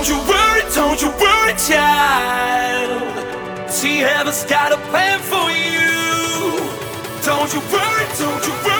Don't you worry, don't you worry, child. See, heaven's got a plan for you. Don't you worry, don't you worry